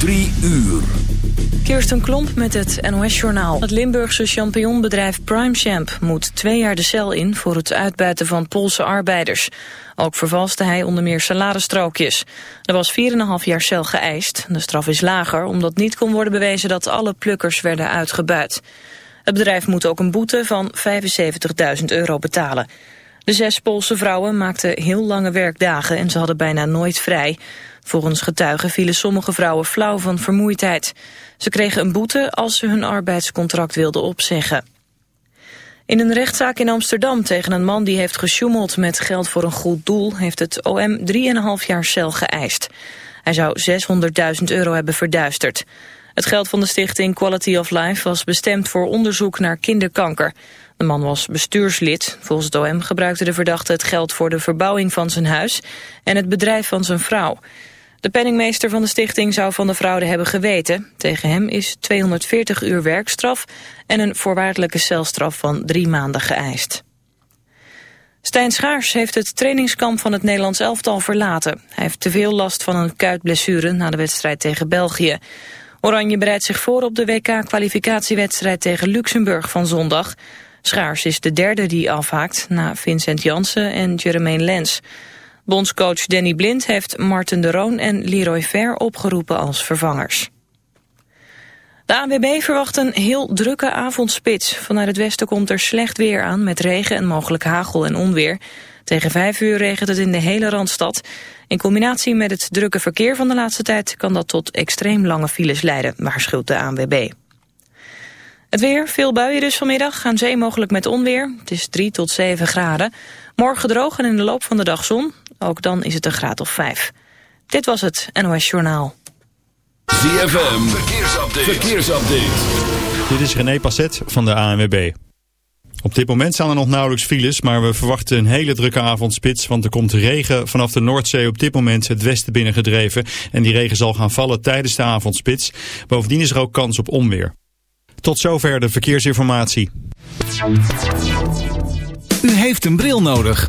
Drie uur. Kirsten Klomp met het NOS-journaal. Het Limburgse champignonbedrijf PrimeChamp moet twee jaar de cel in... voor het uitbuiten van Poolse arbeiders. Ook vervalste hij onder meer saladestrookjes. Er was 4,5 jaar cel geëist. De straf is lager omdat niet kon worden bewezen... dat alle plukkers werden uitgebuit. Het bedrijf moet ook een boete van 75.000 euro betalen. De zes Poolse vrouwen maakten heel lange werkdagen... en ze hadden bijna nooit vrij... Volgens getuigen vielen sommige vrouwen flauw van vermoeidheid. Ze kregen een boete als ze hun arbeidscontract wilden opzeggen. In een rechtszaak in Amsterdam tegen een man die heeft gesjoemeld met geld voor een goed doel... heeft het OM 3,5 jaar cel geëist. Hij zou 600.000 euro hebben verduisterd. Het geld van de stichting Quality of Life was bestemd voor onderzoek naar kinderkanker. De man was bestuurslid. Volgens het OM gebruikte de verdachte het geld voor de verbouwing van zijn huis... en het bedrijf van zijn vrouw. De penningmeester van de stichting zou van de fraude hebben geweten. Tegen hem is 240 uur werkstraf en een voorwaardelijke celstraf van drie maanden geëist. Stijn Schaars heeft het trainingskamp van het Nederlands elftal verlaten. Hij heeft te veel last van een kuitblessure na de wedstrijd tegen België. Oranje bereidt zich voor op de WK-kwalificatiewedstrijd tegen Luxemburg van zondag. Schaars is de derde die afhaakt, na Vincent Jansen en Jermaine Lens. Bondscoach Danny Blind heeft Martin de Roon en Leroy Ver opgeroepen als vervangers. De ANWB verwacht een heel drukke avondspits. Vanuit het westen komt er slecht weer aan met regen en mogelijk hagel en onweer. Tegen vijf uur regent het in de hele Randstad. In combinatie met het drukke verkeer van de laatste tijd... kan dat tot extreem lange files leiden, waarschuwt de ANWB. Het weer, veel buien dus vanmiddag, aan zee mogelijk met onweer. Het is 3 tot 7 graden. Morgen droog en in de loop van de dag zon. Ook dan is het een graad of 5. Dit was het NOS Journaal. ZFM, verkeersupdate. verkeersupdate. Dit is René Passet van de ANWB. Op dit moment staan er nog nauwelijks files, maar we verwachten een hele drukke avondspits, want er komt regen vanaf de Noordzee op dit moment het westen binnengedreven en die regen zal gaan vallen tijdens de avondspits. Bovendien is er ook kans op onweer. Tot zover de verkeersinformatie. U heeft een bril nodig.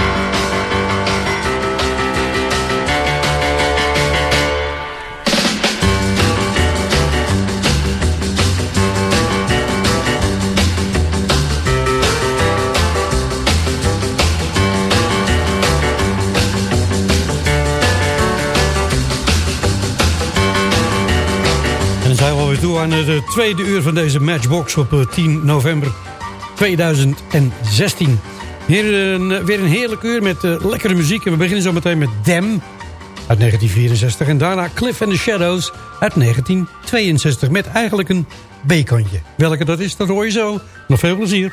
toe aan het tweede uur van deze Matchbox op 10 eh, november 2016. Hier een, weer een heerlijk uur met lekkere muziek. En we beginnen zo meteen met Dem uit 1964. En daarna Cliff and the Shadows uit 1962. Met eigenlijk een bekantje. Welke dat is, dat hoor je zo. Nog veel plezier.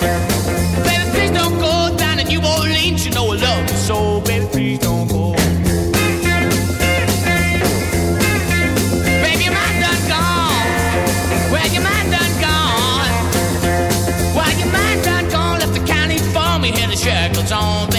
Baby, please don't go down New Orleans. You know I love you so, baby, please don't go. Baby, done gone. Well, done gone. Well, done gone. Left the county had the shackles on.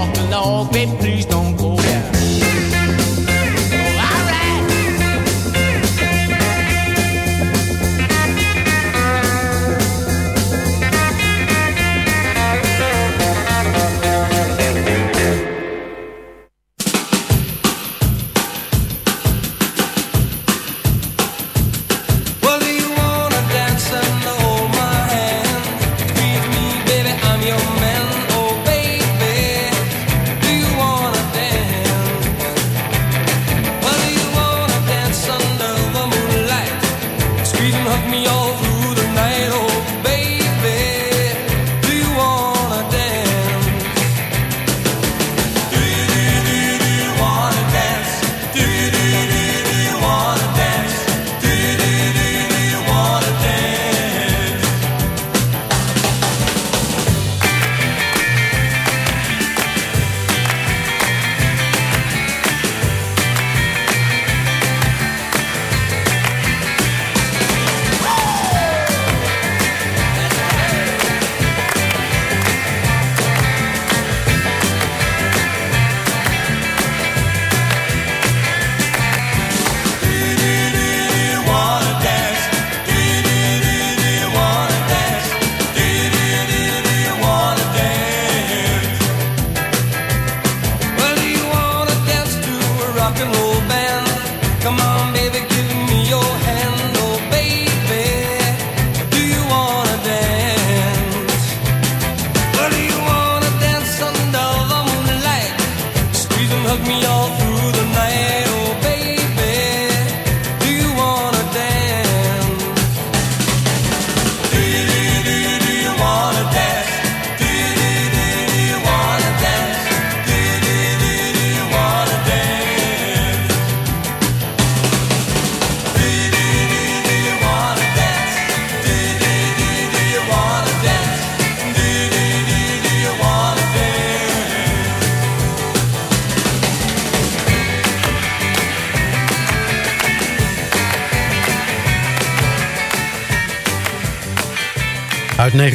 walk along, babe. please don't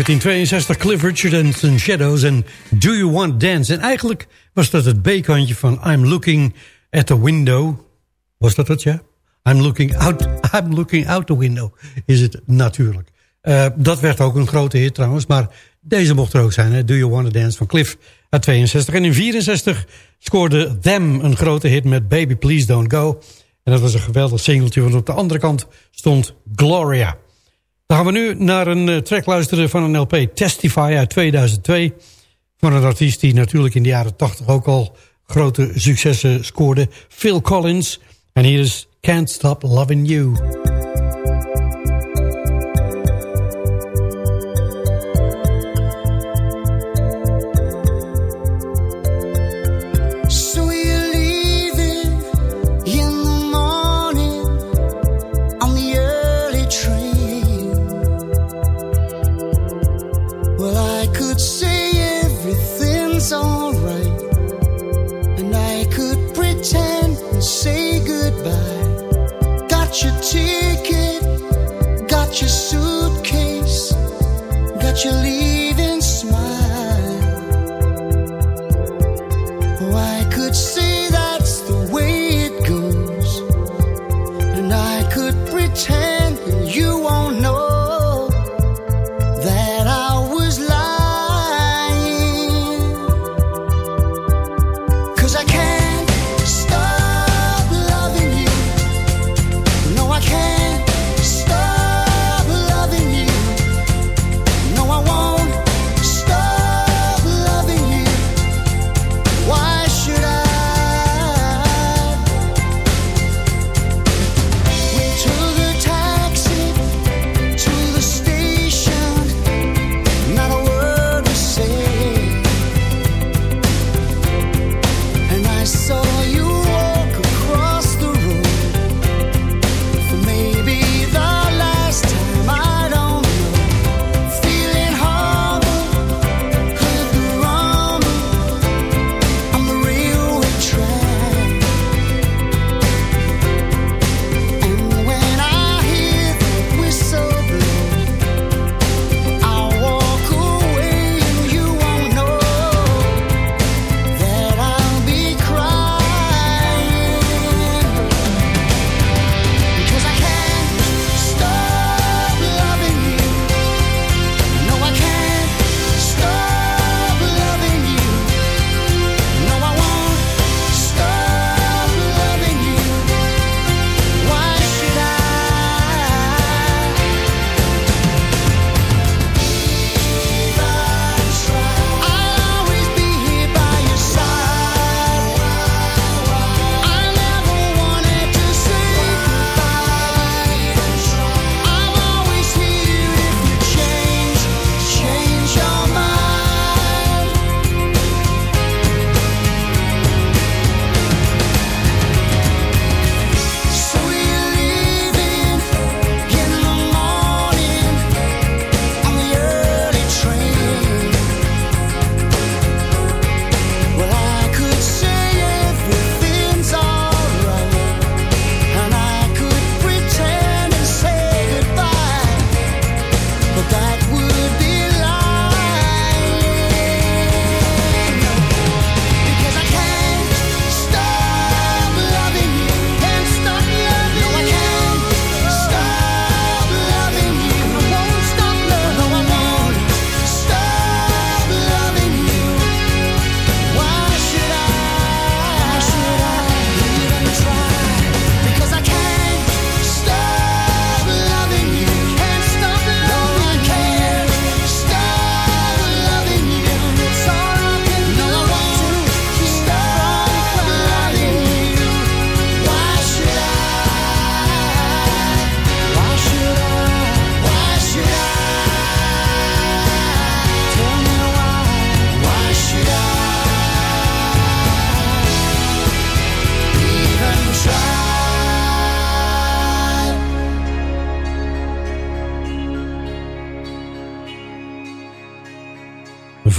1962 Cliff Richard and the Shadows en Do You Want Dance. En eigenlijk was dat het B-kantje van I'm Looking at the Window. Was dat het, ja? I'm looking out, I'm looking out the window, is het natuurlijk. Eh, dat werd ook een grote hit trouwens, maar deze mocht er ook zijn. Hè? Do You Want to Dance van Cliff uit 62. En in 64 scoorde Them een grote hit met Baby Please Don't Go. En dat was een geweldig singeltje, want op de andere kant stond Gloria. Dan gaan we nu naar een eh, track luisteren van een LP Testify uit 2002. Van een artiest die natuurlijk in de jaren 80 ook al grote successen scoorde. Phil Collins. En hier is Can't Stop Loving You.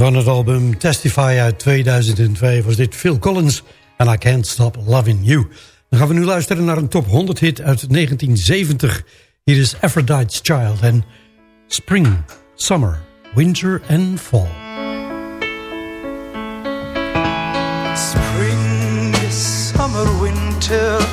van het album Testify uit 2002 was dit Phil Collins en I Can't Stop Loving You. Dan gaan we nu luisteren naar een top 100 hit uit 1970. Hier is Aphrodite's Child en Spring, Summer, Winter and Fall. Spring, Summer, Winter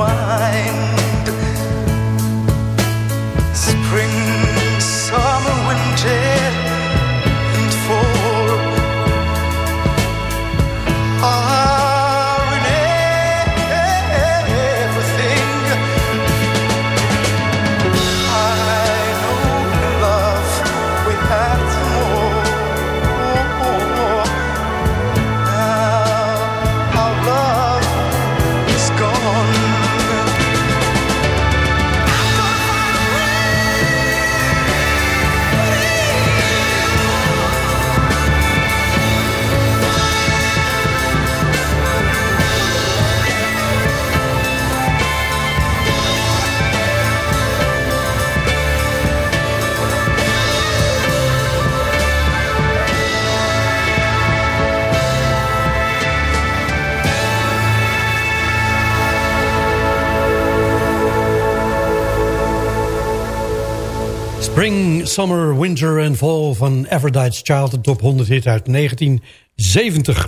wine. Summer, Winter and Fall van Aphrodite's Child, de top 100 hit uit 1970.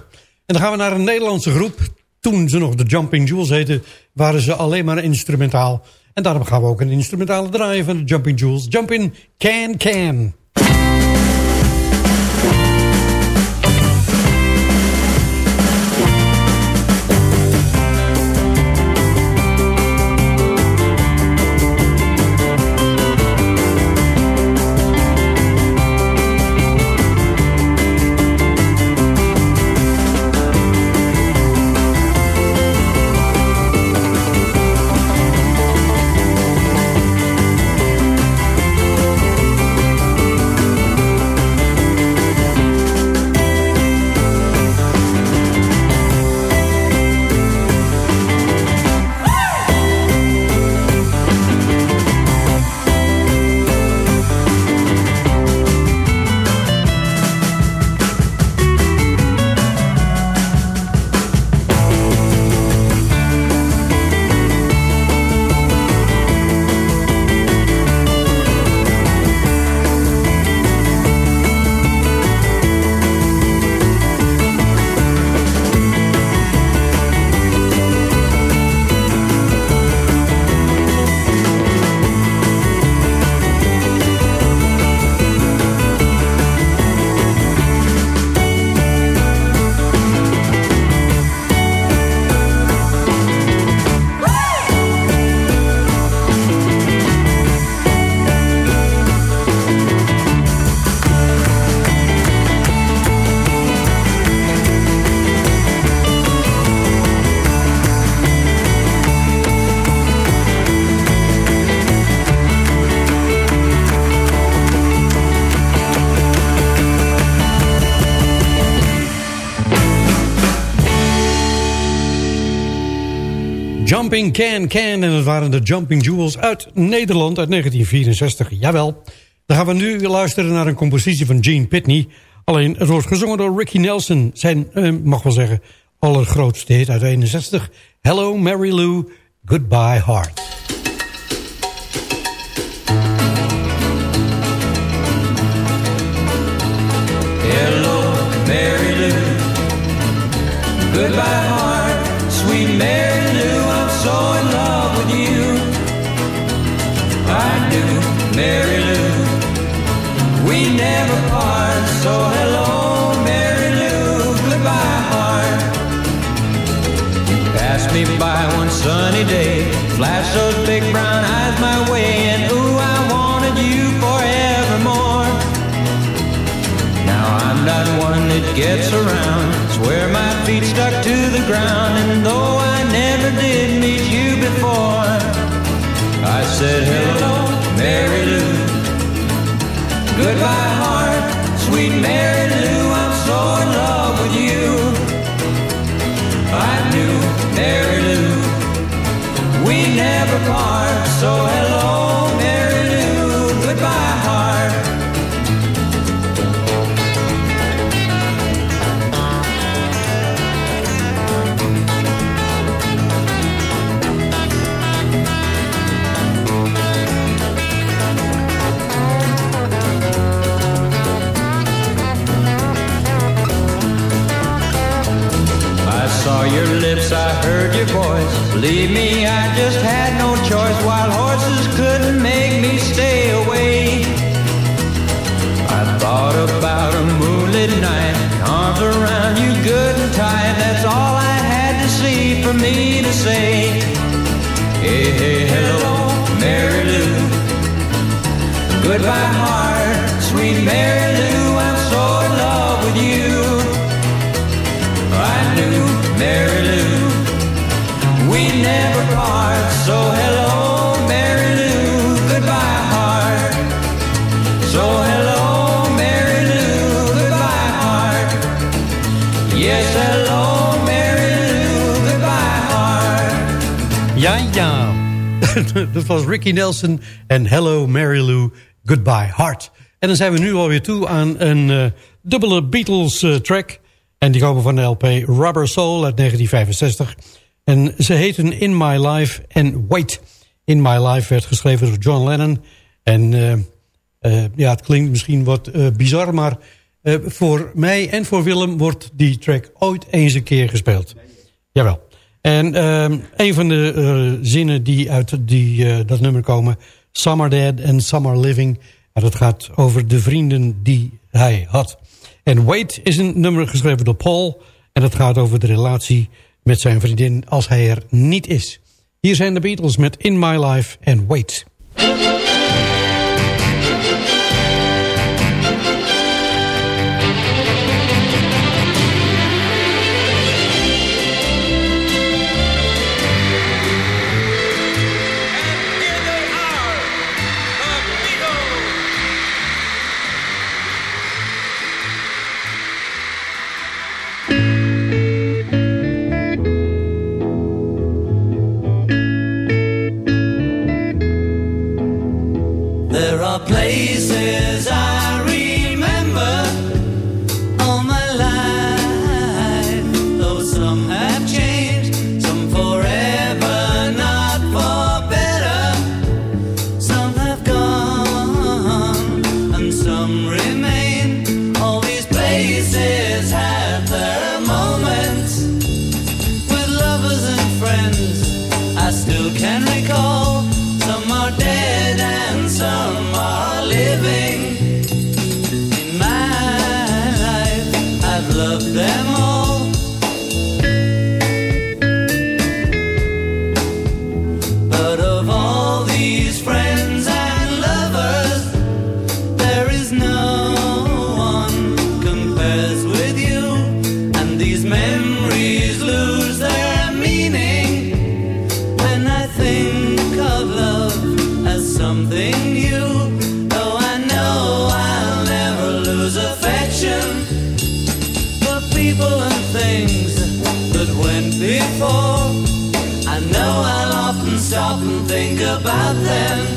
En dan gaan we naar een Nederlandse groep. Toen ze nog de Jumping Jewels heten, waren ze alleen maar instrumentaal. En daarom gaan we ook een instrumentale draaien van de Jumping Jewels. Jump in Can Can. Can Can. En dat waren de Jumping Jewels uit Nederland uit 1964. Jawel. Dan gaan we nu luisteren naar een compositie van Gene Pitney. Alleen het wordt gezongen door Ricky Nelson. Zijn, eh, mag wel zeggen, allergrootste hit uit 61. Hello Mary Lou, Goodbye Heart. Hello, Mary Lou. Goodbye, heart. Sweet Mary gets around. Swear my feet stuck to the ground, and though I never did meet you before, I said hello, Mary Lou. Goodbye, heart, sweet Mary Lou. I'm so Your voice. Believe me, I just had no choice. Wild horses couldn't make me stay away. I thought about a moonlit night, arms around you good and tight. That's all I had to see for me to say. Hey, hey, hello, Mary Lou. Goodbye, heart, sweet Mary Lou. I'm so in love with you. I knew Mary never part, so hello, Mary Lou. Goodbye, heart. So hello, Mary Lou. Goodbye, heart. Yes, hello, Mary Lou. Goodbye, heart. Ja, ja. Dat was Ricky Nelson en Hello Mary Lou, Goodbye Heart. En dan zijn we nu alweer toe aan een eh, dubbele Beatles eh, track. En die komen van de LP Rubber Soul uit 1965. En ze heten In My Life en Wait. In My Life werd geschreven door John Lennon. En eh, eh, ja, het klinkt misschien wat eh, bizar, maar voor mij en voor Willem wordt die track ooit eens een keer gespeeld. Jawel. En een van de zinnen die uit die, dat nummer komen... Some are dead and some are living. En dat gaat over de vrienden die hij had. En Wait is een nummer geschreven door Paul. En dat gaat over de relatie met zijn vriendin als hij er niet is. Hier zijn de Beatles met In My Life and Wait. friends I still can recall. nothing.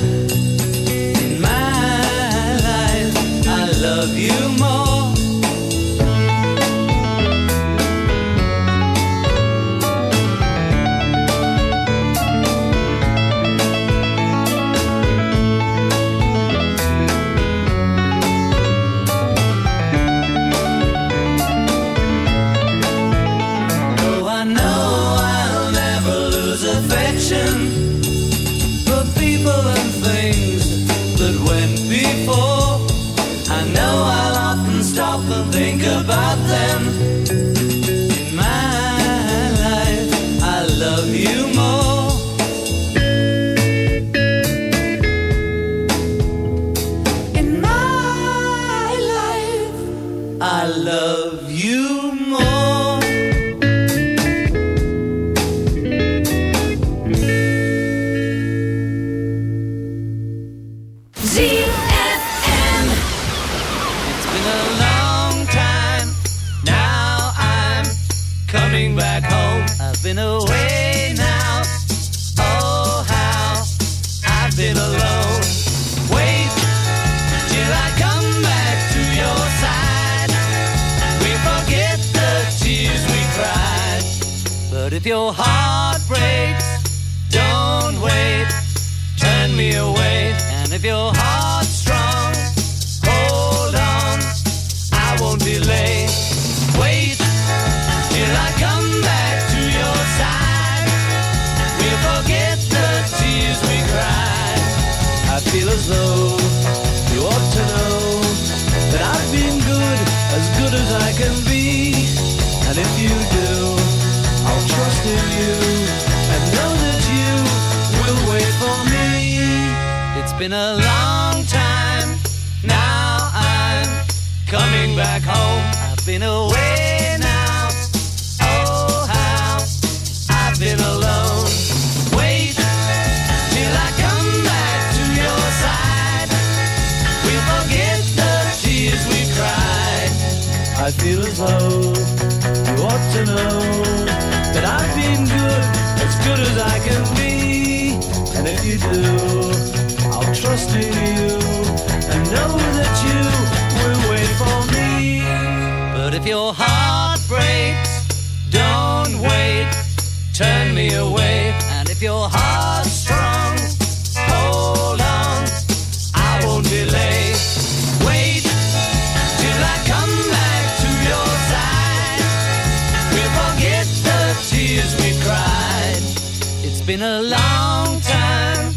Been a long time.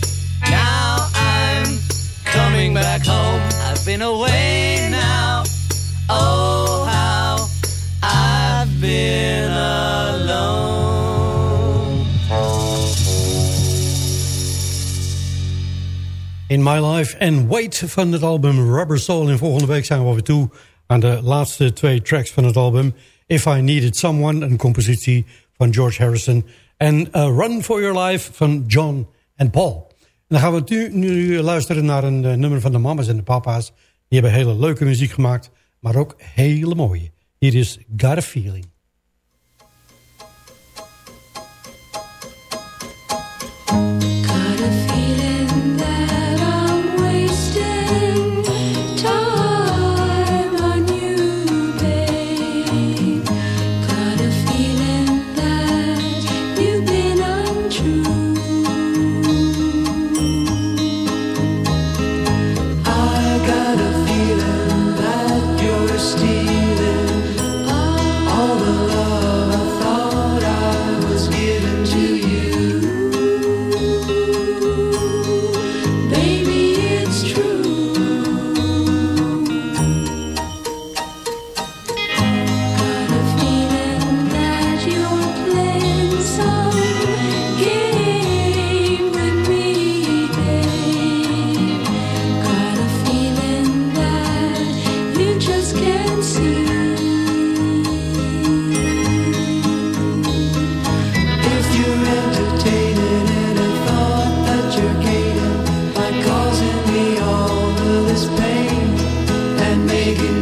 Now I'm coming back home. I've been away now. Oh, how I've been alone. In My Life and Wait van het album Rubber Soul. En volgende week zijn we weer toe aan de laatste twee tracks van het album. If I Needed Someone, een compositie van George Harrison. En uh, Run For Your Life van John en Paul. En dan gaan we nu, nu luisteren naar een uh, nummer van de mama's en de papa's. Die hebben hele leuke muziek gemaakt, maar ook hele mooie. Hier is Got a Feeling. This pain and making me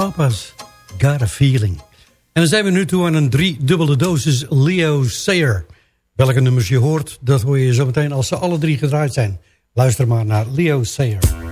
papa's. Got a feeling. En dan zijn we nu toe aan een driedubbele dosis Leo Sayer. Welke nummers je hoort, dat hoor je zo meteen als ze alle drie gedraaid zijn. Luister maar naar Leo Sayer.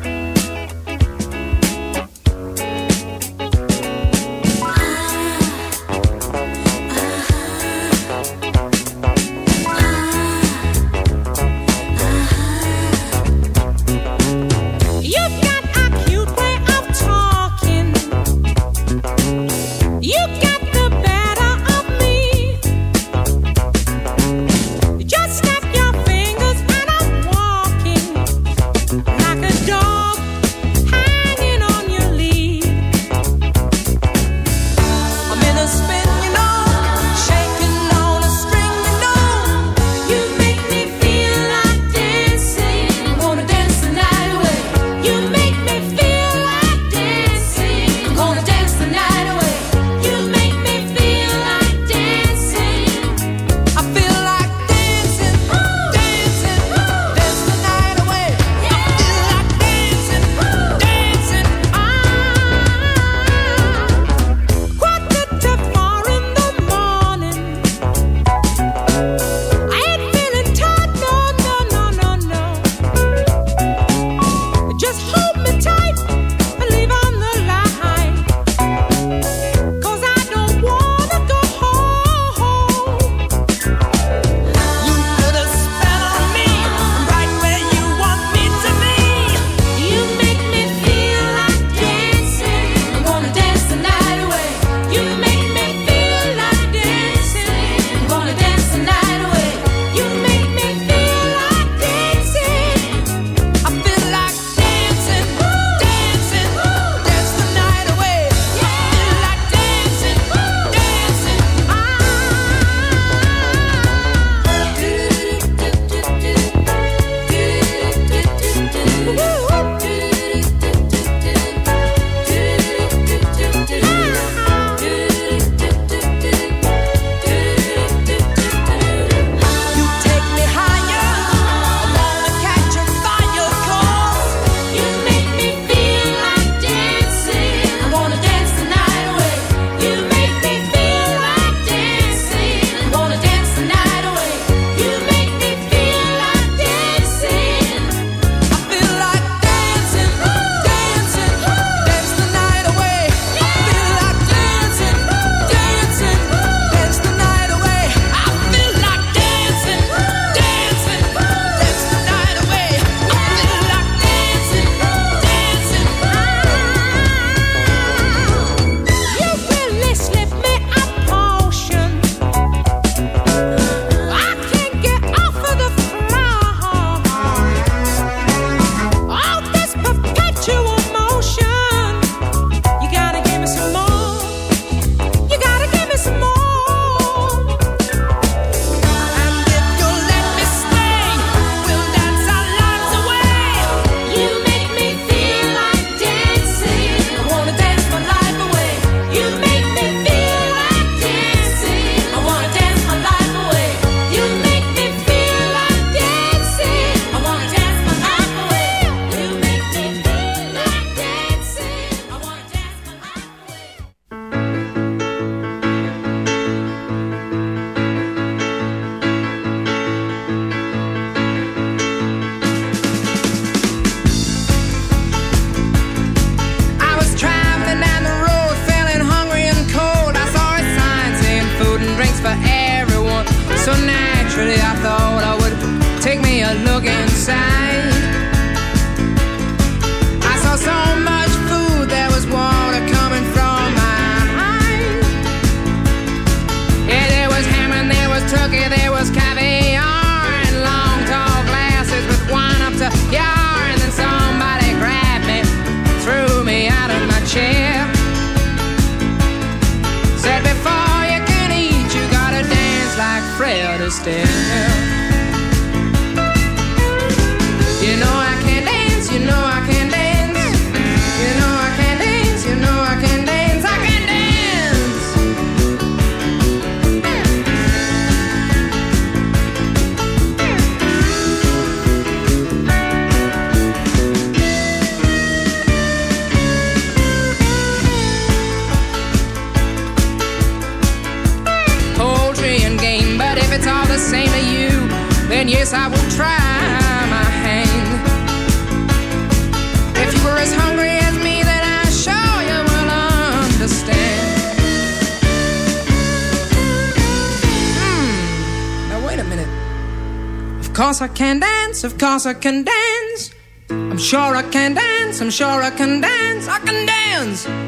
pretty stare. course I can dance, of course I can dance. I'm sure I can dance, I'm sure I can dance, I can dance.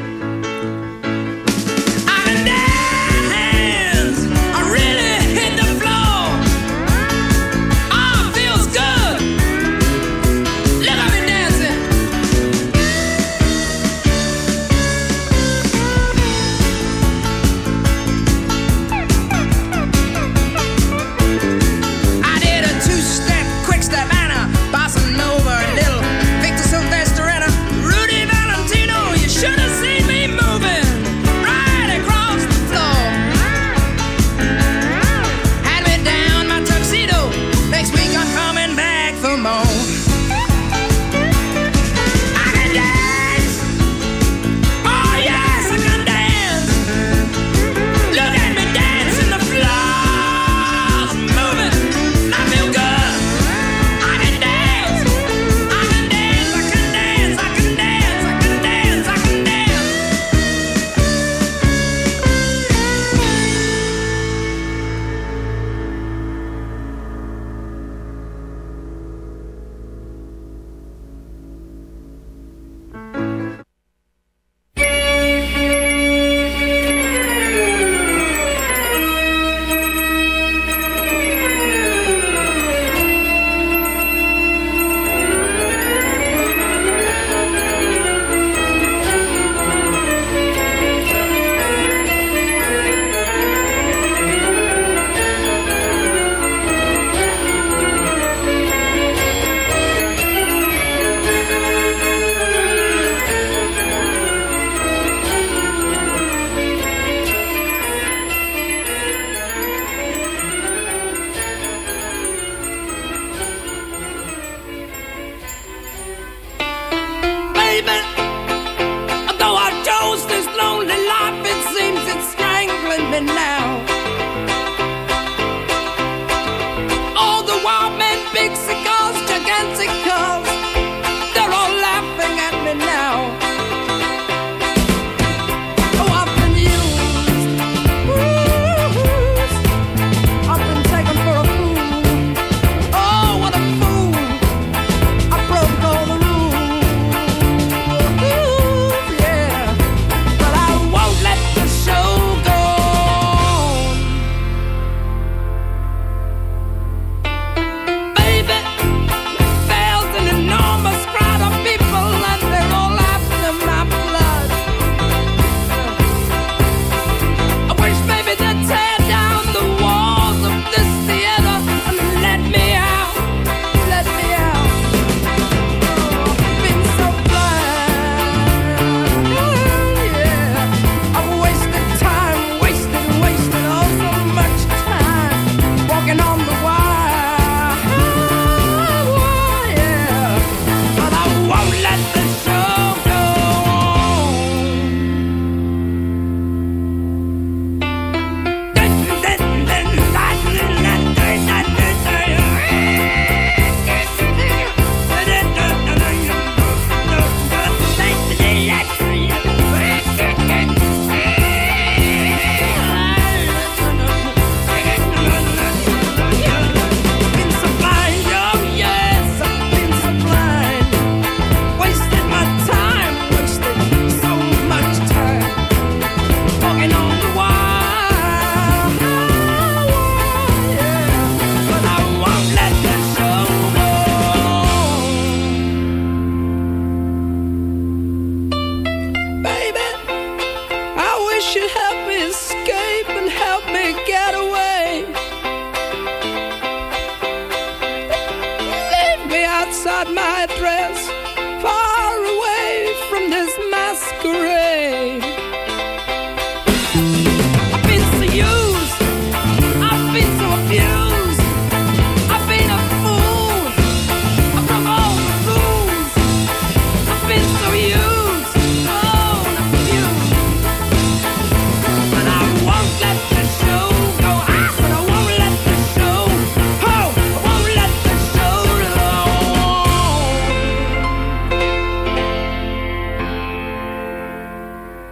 outside my dress.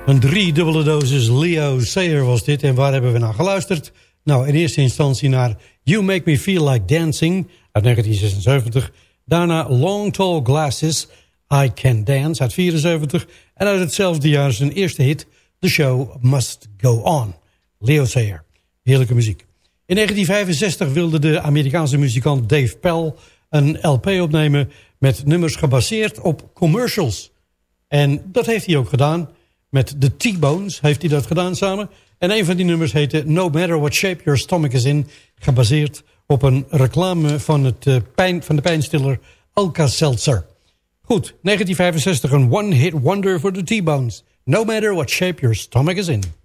Een driedubbele dosis Leo Sayer was dit. En waar hebben we naar geluisterd? Nou, in eerste instantie naar You Make Me Feel Like Dancing uit 1976. Daarna Long Tall Glasses, I Can Dance uit 74. En uit hetzelfde jaar zijn eerste hit, The Show Must Go On. Leo Sayer. Heerlijke muziek. In 1965 wilde de Amerikaanse muzikant Dave Pell een LP opnemen met nummers gebaseerd op commercials. En dat heeft hij ook gedaan. Met de T-Bones heeft hij dat gedaan samen. En een van die nummers heette No Matter What Shape Your Stomach Is In. Gebaseerd op een reclame van, het, eh, pijn, van de pijnstiller Alka-Seltzer. Goed, 1965 een one-hit wonder voor de T-Bones. No Matter What Shape Your Stomach Is In.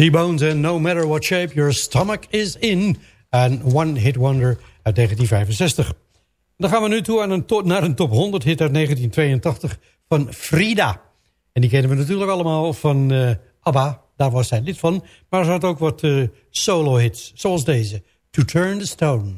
T-Bones en No Matter What Shape Your Stomach Is In. Een one-hit wonder uit 1965. Dan gaan we nu toe aan een naar een top 100 hit uit 1982 van Frida. En die kennen we natuurlijk allemaal van eh, ABBA. Daar was zij lid van. Maar ze had ook wat eh, solo-hits, zoals deze. To Turn the Stone.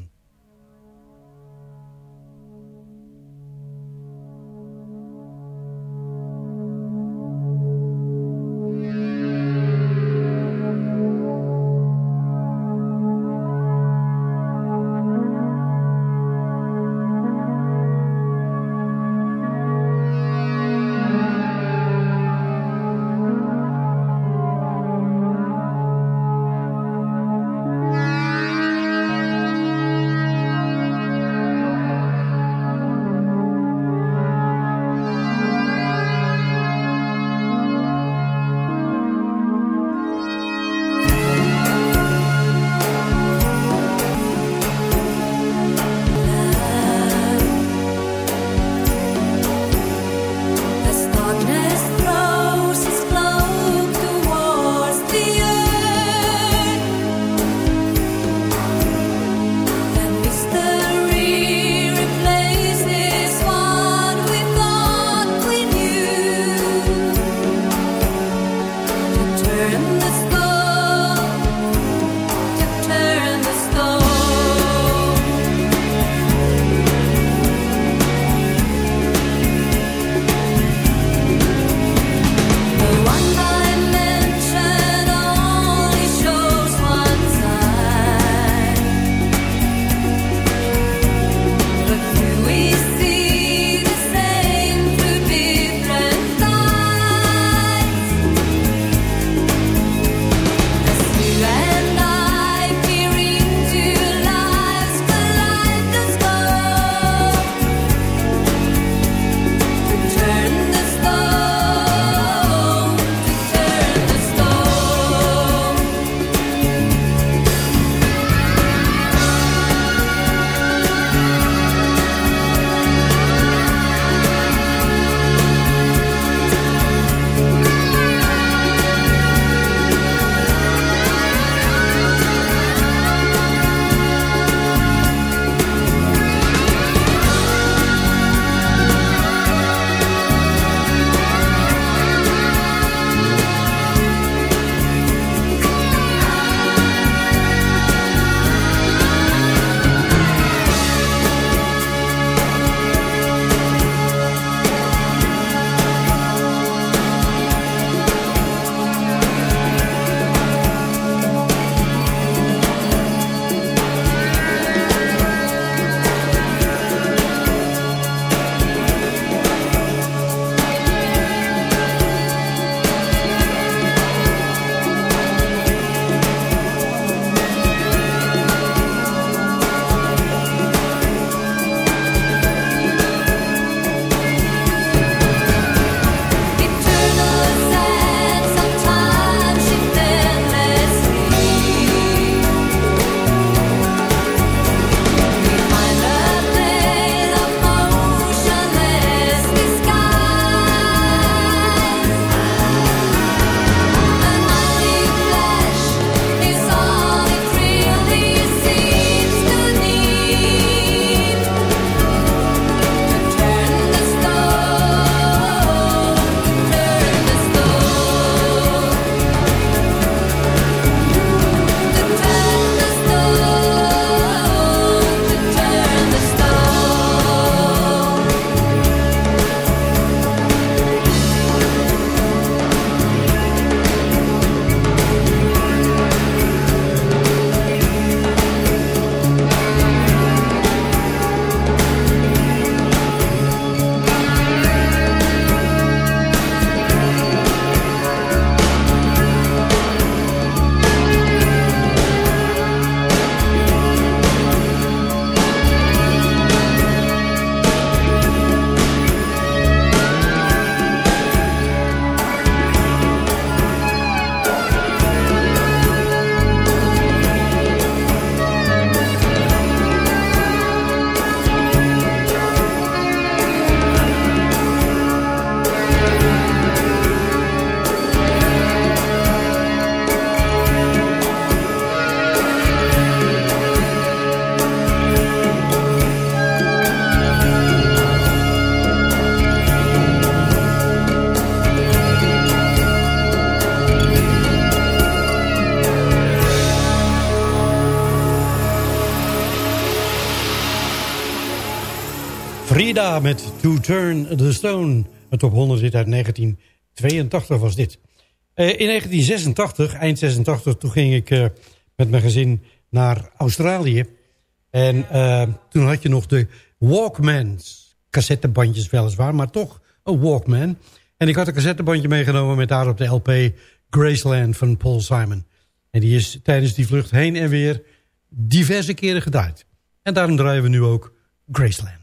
Met To Turn the Stone. Een top 100 hit uit 1982 was dit. Eh, in 1986, eind 86, toen ging ik eh, met mijn gezin naar Australië. En eh, toen had je nog de Walkmans. Cassettebandjes weliswaar, maar toch een Walkman. En ik had een cassettebandje meegenomen met daarop de LP Graceland van Paul Simon. En die is tijdens die vlucht heen en weer diverse keren gedraaid. En daarom draaien we nu ook Graceland.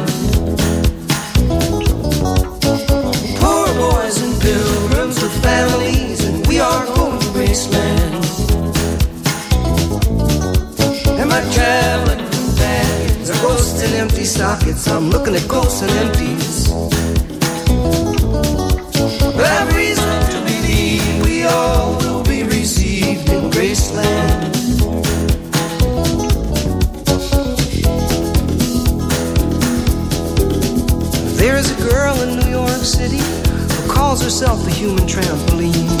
My traveling companions are ghosts and empty sockets. I'm looking at ghosts and empties. I've reason to believe we all will be received in Graceland. There is a girl in New York City who calls herself the human trampoline.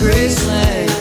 Graceland,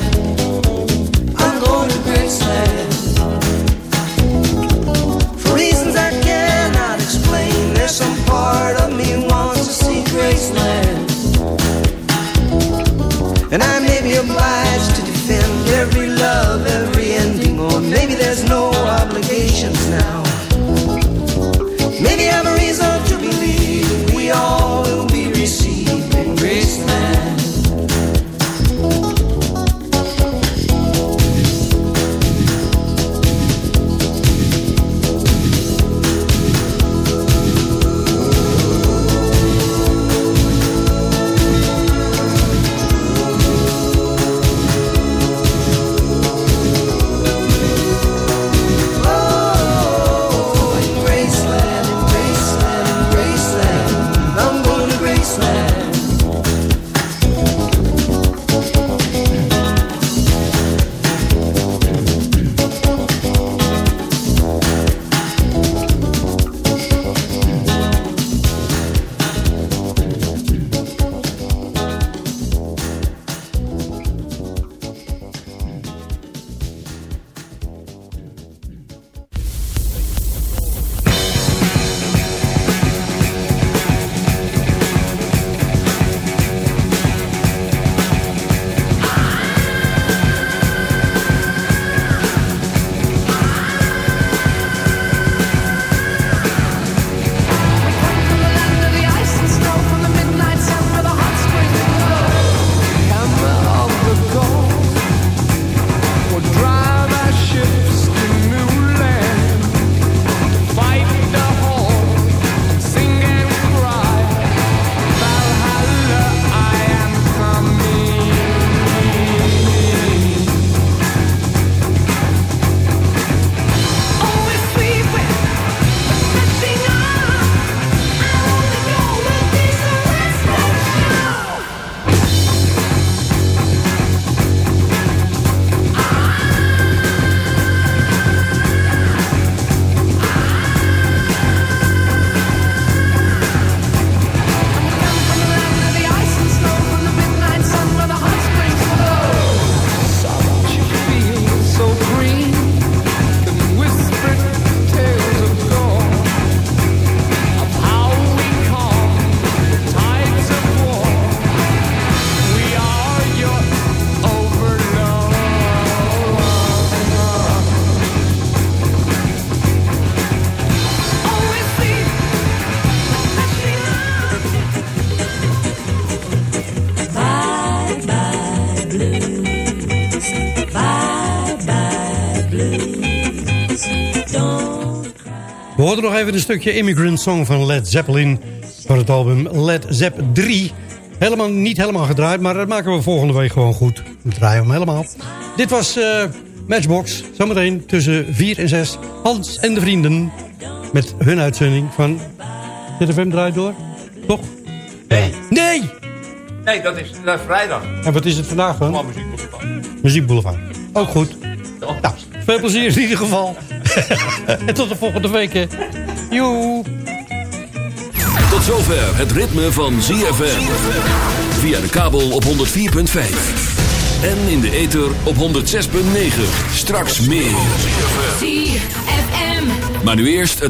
Nog even een stukje Immigrant Song van Led Zeppelin... van het album Led Zepp 3. Helemaal, niet helemaal gedraaid, maar dat maken we volgende week gewoon goed. We draaien hem helemaal. Dit was eh, Matchbox. Zometeen tussen 4 en 6. Hans en de vrienden. Met hun uitzending van... ZFM draait door? Toch? Nee. Nee! Nee, dat is dat is vrijdag. En wat is het vandaag dan? Allemaal muziek. Muziekboulevard. Ook goed. Nou, veel plezier in ieder geval. en tot de volgende week. Joe. Tot zover het ritme van ZFM. Via de kabel op 104.5. En in de ether op 106.9. Straks meer. ZFM. Maar nu eerst het...